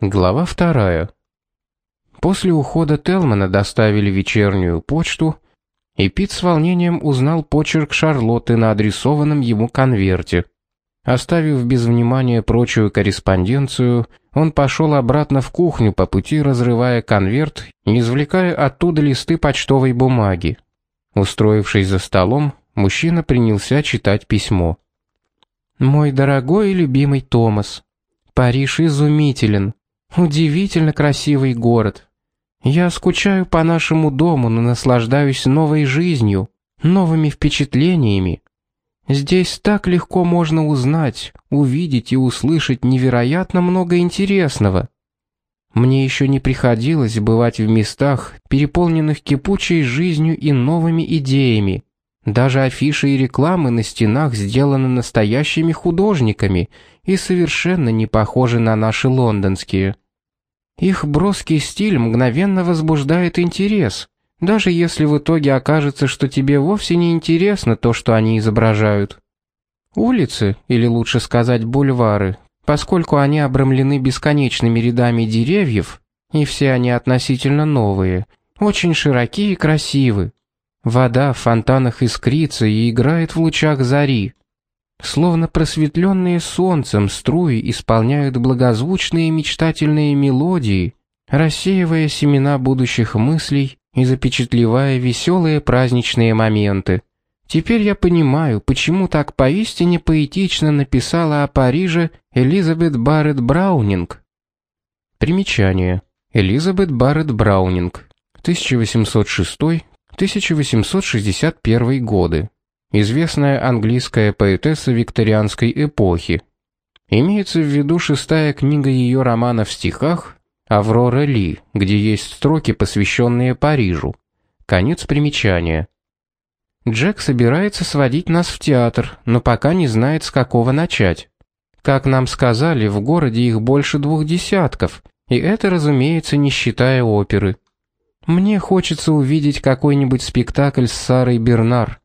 Глава вторая. После ухода Телмана доставили вечернюю почту, и Пит с волнением узнал почерк Шарлотты на адресованном ему конверте. Оставив без внимания прочую корреспонденцию, он пошел обратно в кухню по пути, разрывая конверт и извлекая оттуда листы почтовой бумаги. Устроившись за столом, мужчина принялся читать письмо. «Мой дорогой и любимый Томас, Париж изумителен, удивительно красивый город. Я скучаю по нашему дому, но наслаждаюсь новой жизнью, новыми впечатлениями. Здесь так легко можно узнать, увидеть и услышать невероятно много интересного. Мне еще не приходилось бывать в местах, переполненных кипучей жизнью и новыми идеями. Даже афиши и рекламы на стенах сделаны настоящими художниками и совершенно не похожи на наши лондонские. Их броский стиль мгновенно возбуждает интерес, даже если в итоге окажется, что тебе вовсе не интересно то, что они изображают. Улицы, или лучше сказать бульвары, поскольку они обрамлены бесконечными рядами деревьев, и все они относительно новые, очень широки и красивы. Вода в фонтанах искрится и играет в лучах зари. Словно просветленные солнцем струи исполняют благозвучные мечтательные мелодии, рассеивая семена будущих мыслей и запечатлевая веселые праздничные моменты. Теперь я понимаю, почему так поистине поэтично написала о Париже Элизабет Барретт Браунинг. Примечание. Элизабет Барретт Браунинг, 1806-1861 годы известная английская поэтесса викторианской эпохи. Имеется в виду шестая книга ее романа в стихах «Аврора Ли», где есть строки, посвященные Парижу. Конец примечания. Джек собирается сводить нас в театр, но пока не знает, с какого начать. Как нам сказали, в городе их больше двух десятков, и это, разумеется, не считая оперы. Мне хочется увидеть какой-нибудь спектакль с Сарой Бернар.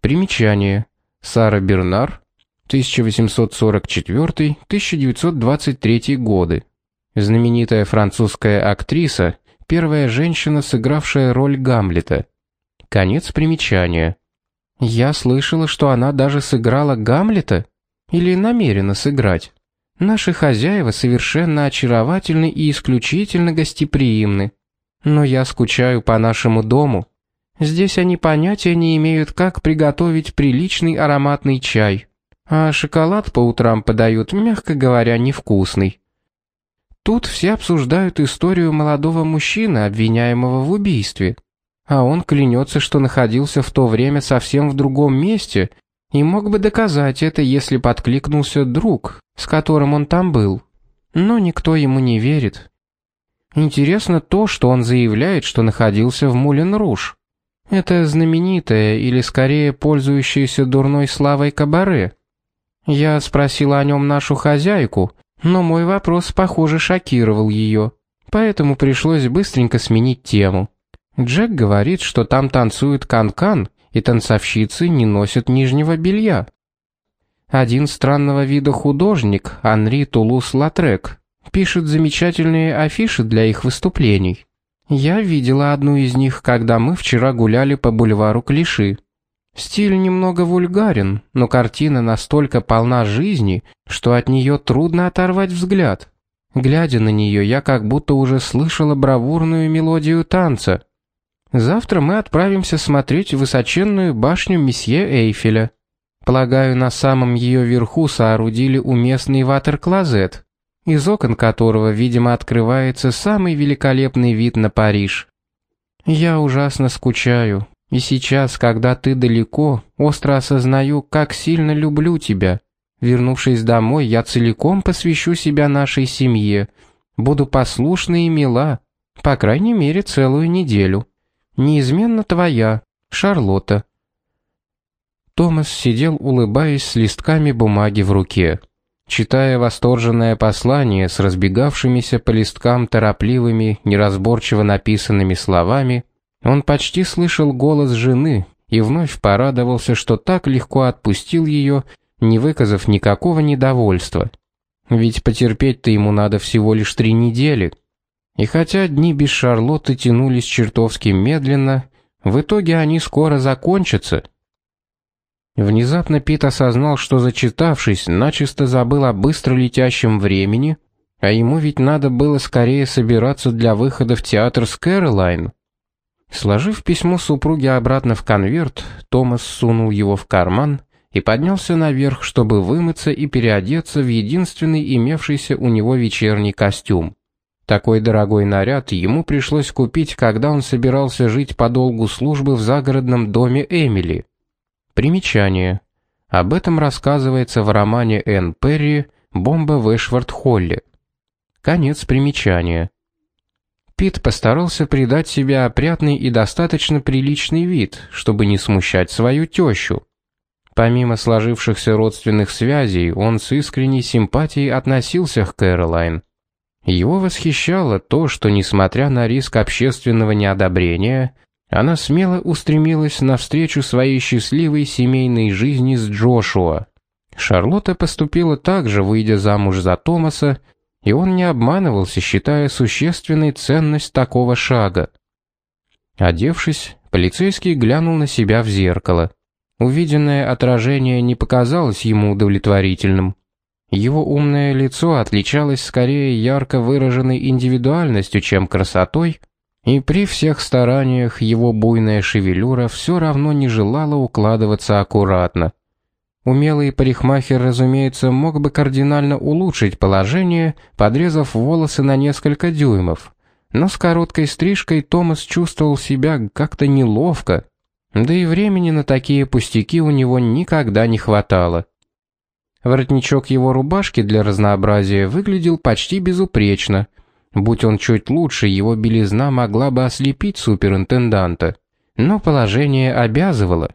Примечание. Сара Бернар, 1844-1923 годы. Знаменитая французская актриса, первая женщина, сыгравшая роль Гамлета. Конец примечания. Я слышала, что она даже сыграла Гамлета или намерена сыграть. Наши хозяева совершенно очаровательны и исключительно гостеприимны. Но я скучаю по нашему дому, Здесь они понятия не имеют, как приготовить приличный ароматный чай. А шоколад по утрам подают, мягко говоря, невкусный. Тут все обсуждают историю молодого мужчины, обвиняемого в убийстве. А он клянется, что находился в то время совсем в другом месте и мог бы доказать это, если подкликнулся друг, с которым он там был. Но никто ему не верит. Интересно то, что он заявляет, что находился в Мулен-Руж. Это знаменитое или скорее пользующееся дурной славой кабаре. Я спросила о нем нашу хозяйку, но мой вопрос, похоже, шокировал ее, поэтому пришлось быстренько сменить тему. Джек говорит, что там танцуют канкан, -кан, и танцовщицы не носят нижнего белья. Один странного вида художник, Анри Тулус-Латрек, пишет замечательные афиши для их выступлений. Я видела одну из них, когда мы вчера гуляли по бульвару Клиши. Стиль немного вульгарен, но картина настолько полна жизни, что от нее трудно оторвать взгляд. Глядя на нее, я как будто уже слышала бравурную мелодию танца. Завтра мы отправимся смотреть высоченную башню месье Эйфеля. Полагаю, на самом ее верху соорудили уместный ватер-клозет из окон которого, видимо, открывается самый великолепный вид на Париж. Я ужасно скучаю, и сейчас, когда ты далеко, остро осознаю, как сильно люблю тебя. Вернувшись домой, я целиком посвящу себя нашей семье, буду послушна и мила, по крайней мере, целую неделю. Неизменно твоя, Шарлотта. Томас сидел, улыбаясь с листками бумаги в руке. Читая восторженное послание с разбегавшимися по листкам торопливыми, неразборчиво написанными словами, он почти слышал голос жены и вновь порадовался, что так легко отпустил ее, не выказав никакого недовольства. Ведь потерпеть-то ему надо всего лишь три недели. И хотя дни без Шарлотты тянулись чертовски медленно, в итоге они скоро закончатся. Внезапно Пит осознал, что зачитавшись, начисто забыл о быстро летящем времени, а ему ведь надо было скорее собираться для выхода в театр с Кэролайн. Сложив письмо супруге обратно в конверт, Томас сунул его в карман и поднялся наверх, чтобы вымыться и переодеться в единственный имевшийся у него вечерний костюм. Такой дорогой наряд ему пришлось купить, когда он собирался жить по долгу службы в загородном доме Эмили. Примечание. Об этом рассказывается в романе Энн Перри «Бомба в Эшвард-Холле». Конец примечания. Пит постарался придать себе опрятный и достаточно приличный вид, чтобы не смущать свою тещу. Помимо сложившихся родственных связей, он с искренней симпатией относился к Кэролайн. Его восхищало то, что, несмотря на риск общественного неодобрения, она смело устремилась навстречу своей счастливой семейной жизни с Джошуа. Шарлотта поступила так же, выйдя замуж за Томаса, и он не обманывался, считая существенной ценность такого шага. Одевшись, полицейский глянул на себя в зеркало. Увиденное отражение не показалось ему удовлетворительным. Его умное лицо отличалось скорее ярко выраженной индивидуальностью, чем красотой, и при всех стараниях его буйная шевелюра все равно не желала укладываться аккуратно. Умелый парикмахер, разумеется, мог бы кардинально улучшить положение, подрезав волосы на несколько дюймов. Но с короткой стрижкой Томас чувствовал себя как-то неловко, да и времени на такие пустяки у него никогда не хватало. Воротничок его рубашки для разнообразия выглядел почти безупречно. Будь он чуть лучше, его белизна могла бы ослепить суперинтенданта. Но положение обязывало.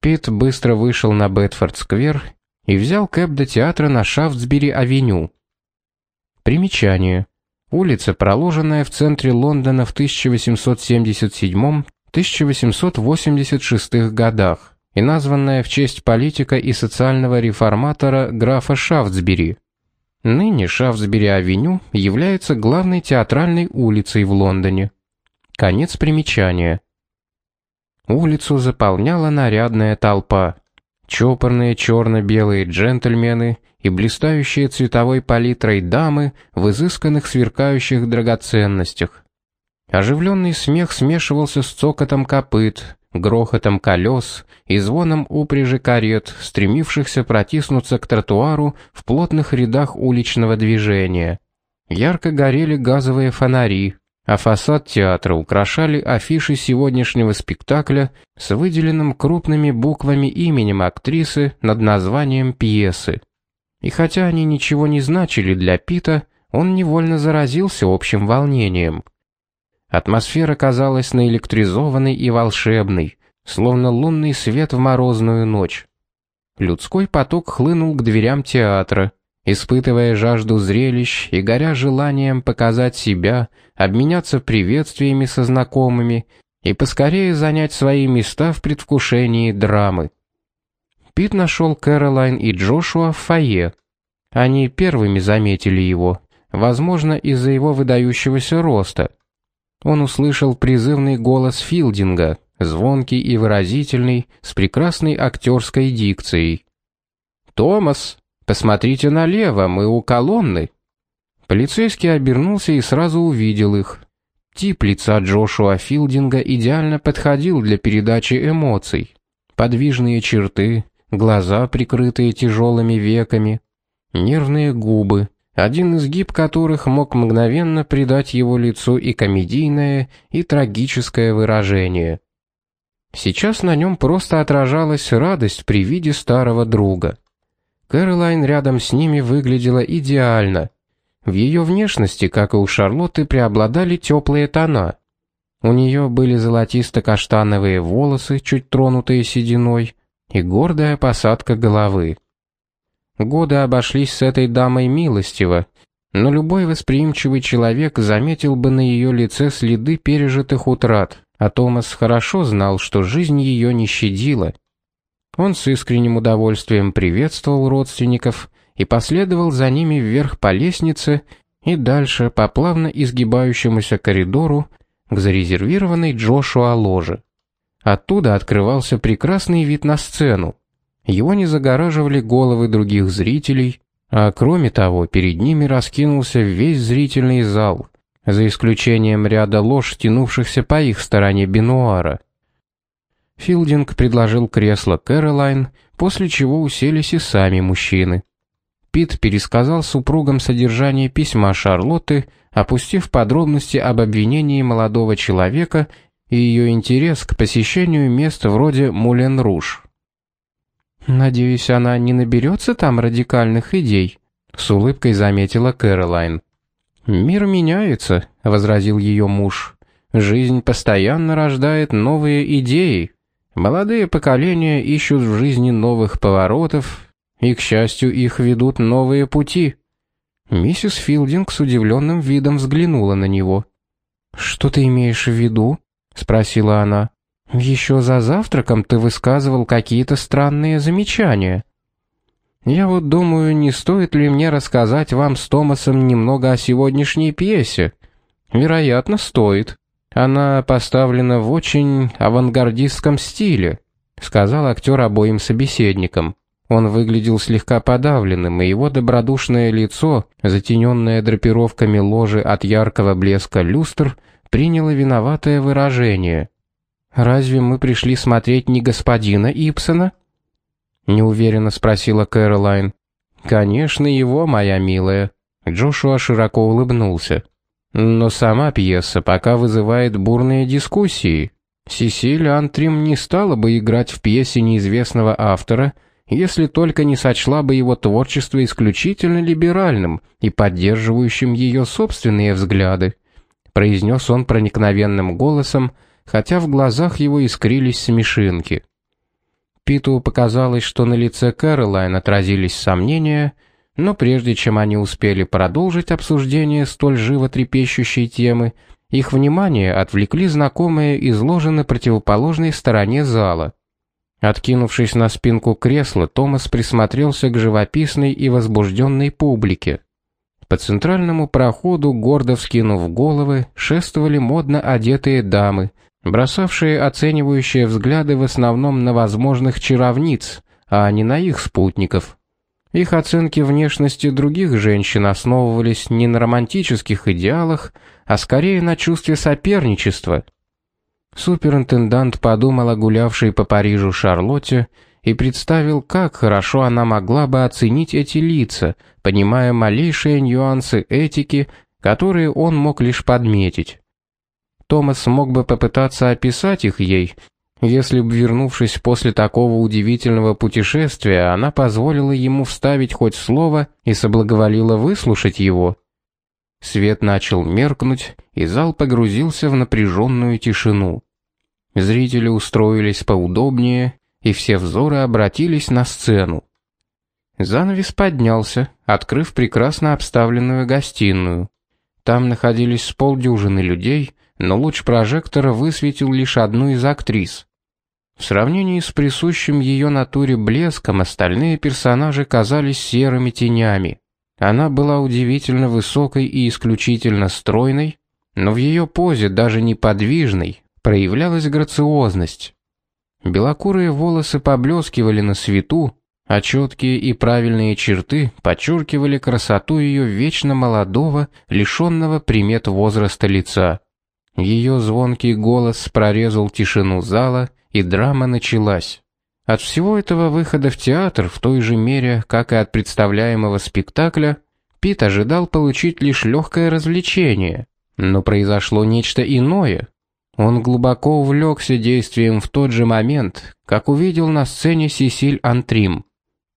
Пит быстро вышел на Бетфорд-сквер и взял кэб до театра на Шафтсбери-авеню. Примечание. Улица, проложенная в центре Лондона в 1877-1886 годах и названная в честь политика и социального реформатора графа Шафтсбери. Ныне Шафтсбери-авеню является главной театральной улицей в Лондоне. Конец примечания. Улицу заполняла нарядная толпа. Чопорные черно-белые джентльмены и блистающие цветовой палитрой дамы в изысканных сверкающих драгоценностях. Оживленный смех смешивался с цокотом копыт, грохотом колес и звоном упряжи карет, стремившихся протиснуться к тротуару в плотных рядах уличного движения. Ярко горели газовые фонари, а фасад театра украшали афиши сегодняшнего спектакля с выделенным крупными буквами именем актрисы над названием пьесы. И хотя они ничего не значили для Пита, он невольно заразился общим волнением. Атмосфера казалась наэлектризованной и волшебной, словно лунный свет в морозную ночь. Людской поток хлынул к дверям театра, испытывая жажду зрелищ и горя желанием показать себя, обменяться приветствиями со знакомыми и поскорее занять свои места в предвкушении драмы. Пит нашел Кэролайн и Джошуа в фойе. Они первыми заметили его, возможно, из-за его выдающегося роста. Он услышал призывный голос Филдинга, звонкий и выразительный, с прекрасной актерской дикцией. «Томас!» «Посмотрите налево, мы у колонны». Полицейский обернулся и сразу увидел их. Тип лица Джошуа Филдинга идеально подходил для передачи эмоций. Подвижные черты, глаза, прикрытые тяжелыми веками, нервные губы, один изгиб которых мог мгновенно придать его лицу и комедийное, и трагическое выражение. Сейчас на нем просто отражалась радость при виде старого друга. Кэролайн рядом с ними выглядела идеально. В ее внешности, как и у Шарлотты, преобладали теплые тона. У нее были золотисто-каштановые волосы, чуть тронутые сединой, и гордая посадка головы. Годы обошлись с этой дамой милостиво, но любой восприимчивый человек заметил бы на ее лице следы пережитых утрат, а Томас хорошо знал, что жизнь ее не щадила. Он с искренним удовольствием приветствовал родственников и последовал за ними вверх по лестнице и дальше по плавно изгибающемуся коридору к зарезервированной Джошуа ложе. Оттуда открывался прекрасный вид на сцену. Его не загораживали головы других зрителей, а кроме того, перед ними раскинулся весь зрительный зал, за исключением ряда лож, тянувшихся по их стороне бинуара. Филдинг предложил кресло Кэролайн, после чего уселись и сами мужчины. Пит пересказал супругам содержание письма Шарлотты, опустив подробности об обвинении молодого человека и ее интерес к посещению мест вроде Мулен-Руж. «Надеюсь, она не наберется там радикальных идей», — с улыбкой заметила Кэролайн. «Мир меняется», — возразил ее муж. «Жизнь постоянно рождает новые идеи». Молодые поколения ищут в жизни новых поворотов, и, к счастью, их ведут новые пути. Миссис Филдинг с удивленным видом взглянула на него. «Что ты имеешь в виду?» — спросила она. «Еще за завтраком ты высказывал какие-то странные замечания». «Я вот думаю, не стоит ли мне рассказать вам с Томасом немного о сегодняшней пьесе?» «Вероятно, стоит». Она поставлена в очень авангардистском стиле, сказал актер обоим собеседникам. Он выглядел слегка подавленным, и его добродушное лицо, затененное драпировками ложи от яркого блеска люстр, приняло виноватое выражение. «Разве мы пришли смотреть не господина Ипсона?» Неуверенно спросила Кэролайн. «Конечно, его, моя милая». Джошуа широко улыбнулся. Но сама пьеса пока вызывает бурные дискуссии. Сесиль Антрим не стала бы играть в пьесе неизвестного автора, если только не сочла бы его творчество исключительно либеральным и поддерживающим ее собственные взгляды, произнес он проникновенным голосом, хотя в глазах его искрились смешинки. Питу показалось, что на лице Кэролайн отразились сомнения — но прежде чем они успели продолжить обсуждение столь животрепещущей темы, их внимание отвлекли знакомые изложены на противоположной стороне зала. Откинувшись на спинку кресла, Томас присмотрелся к живописной и возбужденной публике. По центральному проходу, гордо вскинув головы, шествовали модно одетые дамы, бросавшие оценивающие взгляды в основном на возможных чаровниц, а не на их спутников. Их оценки внешности других женщин основывались не на романтических идеалах, а скорее на чувстве соперничества. Суперинтендант подумал о гулявшей по Парижу Шарлотте и представил, как хорошо она могла бы оценить эти лица, понимая малейшие нюансы этики, которые он мог лишь подметить. Томас мог бы попытаться описать их ей, если бы, вернувшись после такого удивительного путешествия, она позволила ему вставить хоть слово и соблаговолила выслушать его. Свет начал меркнуть, и зал погрузился в напряженную тишину. Зрители устроились поудобнее, и все взоры обратились на сцену. Занавес поднялся, открыв прекрасно обставленную гостиную. Там находились с полдюжины людей, но луч прожектора высветил лишь одну из актрис. В сравнении с присущим ее натуре блеском остальные персонажи казались серыми тенями. Она была удивительно высокой и исключительно стройной, но в ее позе, даже неподвижной, проявлялась грациозность. Белокурые волосы поблескивали на свету, а четкие и правильные черты подчеркивали красоту ее вечно молодого, лишенного примет возраста лица. Ее звонкий голос прорезал тишину зала, и драма началась. От всего этого выхода в театр в той же мере, как и от представляемого спектакля, Пит ожидал получить лишь легкое развлечение, но произошло нечто иное. Он глубоко увлекся действием в тот же момент, как увидел на сцене Сесиль Антрим.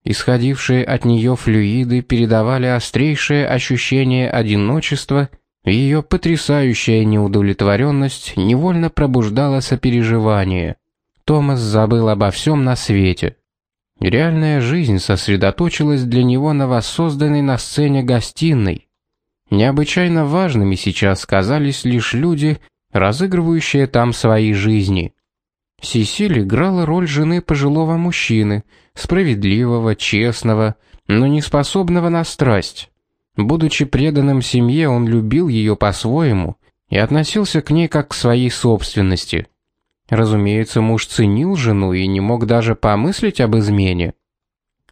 Исходившие от нее флюиды передавали острейшее ощущение одиночества, ее потрясающая неудовлетворенность невольно пробуждала сопереживание. Томас забыл обо всем на свете. Реальная жизнь сосредоточилась для него на воссозданной на сцене гостиной. Необычайно важными сейчас казались лишь люди, разыгрывающие там свои жизни. Сесиль играла роль жены пожилого мужчины, справедливого, честного, но не способного на страсть. Будучи преданным семье, он любил ее по-своему и относился к ней как к своей собственности. Разумеется, муж ценил жену и не мог даже помыслить об измене.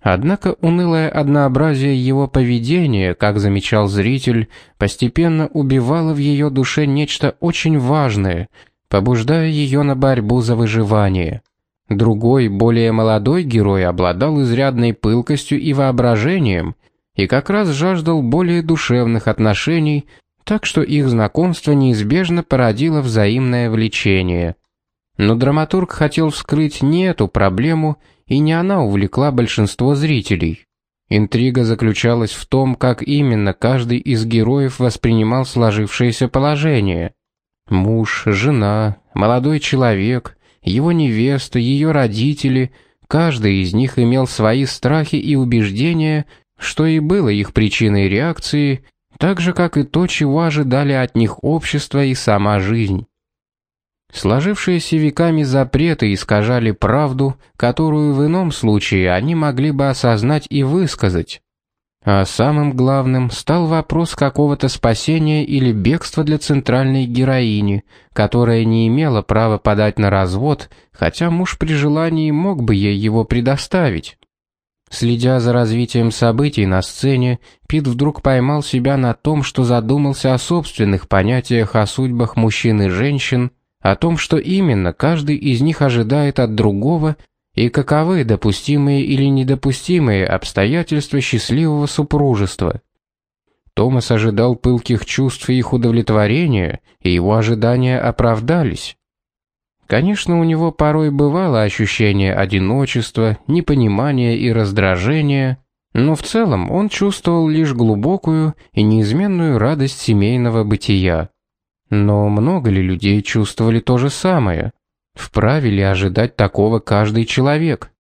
Однако унылое однообразие его поведения, как замечал зритель, постепенно убивало в ее душе нечто очень важное, побуждая ее на борьбу за выживание. Другой, более молодой герой обладал изрядной пылкостью и воображением, и как раз жаждал более душевных отношений, так что их знакомство неизбежно породило взаимное влечение. Но драматург хотел вскрыть не эту проблему, и не она увлекла большинство зрителей. Интрига заключалась в том, как именно каждый из героев воспринимал сложившееся положение. Муж, жена, молодой человек, его невеста, ее родители, каждый из них имел свои страхи и убеждения, что и было их причиной реакции, так же как и то, чего ожидали от них общество и сама жизнь. Сложившиеся веками запреты искажали правду, которую в ином случае они могли бы осознать и высказать. А самым главным стал вопрос какого-то спасения или бегства для центральной героини, которая не имела права подать на развод, хотя муж при желании мог бы ей его предоставить. Следя за развитием событий на сцене, Пит вдруг поймал себя на том, что задумался о собственных понятиях о судьбах мужчин и женщин, о том, что именно каждый из них ожидает от другого и каковы допустимые или недопустимые обстоятельства счастливого супружества. Томас ожидал пылких чувств и их удовлетворения, и его ожидания оправдались. Конечно, у него порой бывало ощущение одиночества, непонимания и раздражения, но в целом он чувствовал лишь глубокую и неизменную радость семейного бытия. Но много ли людей чувствовали то же самое? Вправе ли ожидать такого каждый человек?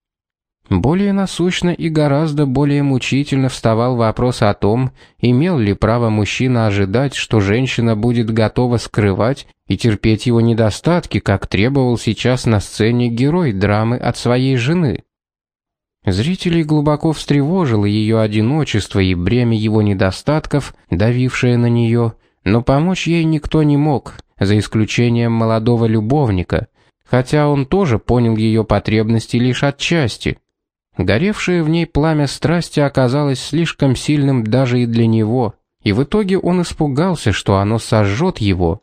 Более насущно и гораздо более мучительно вставал вопрос о том, имел ли право мужчина ожидать, что женщина будет готова скрывать и терпеть его недостатки, как требовал сейчас на сцене герой драмы от своей жены. Зрителей глубоко встревожило ее одиночество и бремя его недостатков, давившее на нее, но помочь ей никто не мог, за исключением молодого любовника, хотя он тоже понял ее потребности лишь отчасти. Горевшее в ней пламя страсти оказалось слишком сильным даже и для него, и в итоге он испугался, что оно сожжет его.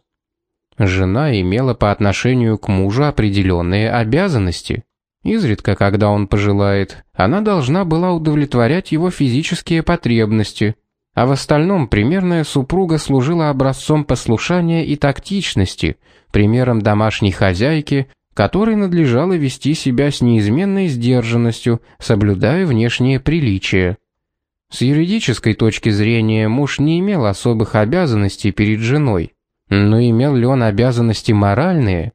Жена имела по отношению к мужу определенные обязанности. Изредка, когда он пожелает, она должна была удовлетворять его физические потребности, а в остальном примерная супруга служила образцом послушания и тактичности, примером домашней хозяйки, которой надлежало вести себя с неизменной сдержанностью, соблюдая внешние приличия. С юридической точки зрения муж не имел особых обязанностей перед женой, но имел ли он обязанности моральные?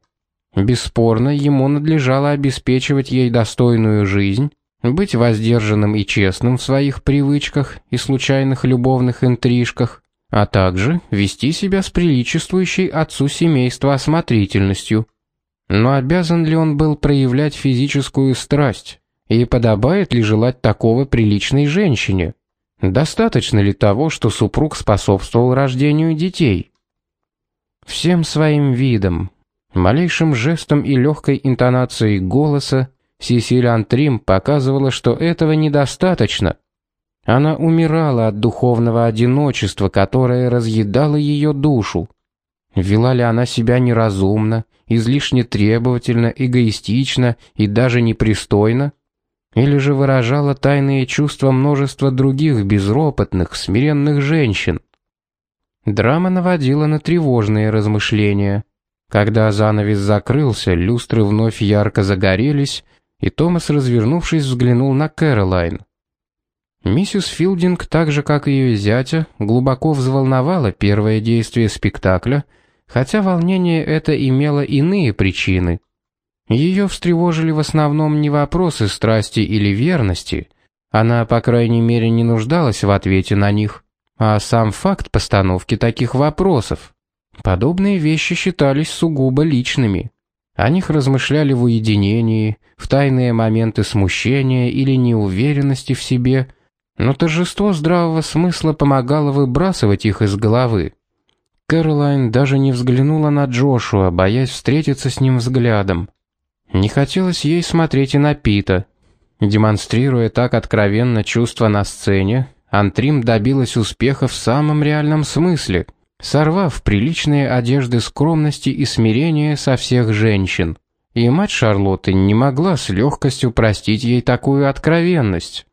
Бесспорно, ему надлежало обеспечивать ей достойную жизнь, быть воздержанным и честным в своих привычках и случайных любовных интрижках, а также вести себя с приличествующей отцу семейства осмотрительностью, но обязан ли он был проявлять физическую страсть? И подобает ли желать такого приличной женщине? Достаточно ли того, что супруг способствовал рождению детей? Всем своим видом, малейшим жестом и легкой интонацией голоса Сесиль Антрим показывала, что этого недостаточно. Она умирала от духовного одиночества, которое разъедало ее душу. Вела ли она себя неразумно, излишне требовательно, эгоистично и даже непристойно? Или же выражала тайные чувства множества других безропотных, смиренных женщин? Драма наводила на тревожные размышления. Когда занавес закрылся, люстры вновь ярко загорелись, и Томас, развернувшись, взглянул на Кэролайн. Миссис Филдинг, так же как и ее зятя, глубоко взволновала первое действие спектакля — хотя волнение это имело иные причины. Ее встревожили в основном не вопросы страсти или верности, она, по крайней мере, не нуждалась в ответе на них, а сам факт постановки таких вопросов. Подобные вещи считались сугубо личными. О них размышляли в уединении, в тайные моменты смущения или неуверенности в себе, Но торжество здравого смысла помогало выбрасывать их из головы. Кэролайн даже не взглянула на Джошуа, боясь встретиться с ним взглядом. Не хотелось ей смотреть и на Пита. Демонстрируя так откровенно чувства на сцене, Антрим добилась успеха в самом реальном смысле, сорвав приличные одежды скромности и смирения со всех женщин. И мать Шарлотты не могла с легкостью простить ей такую откровенность.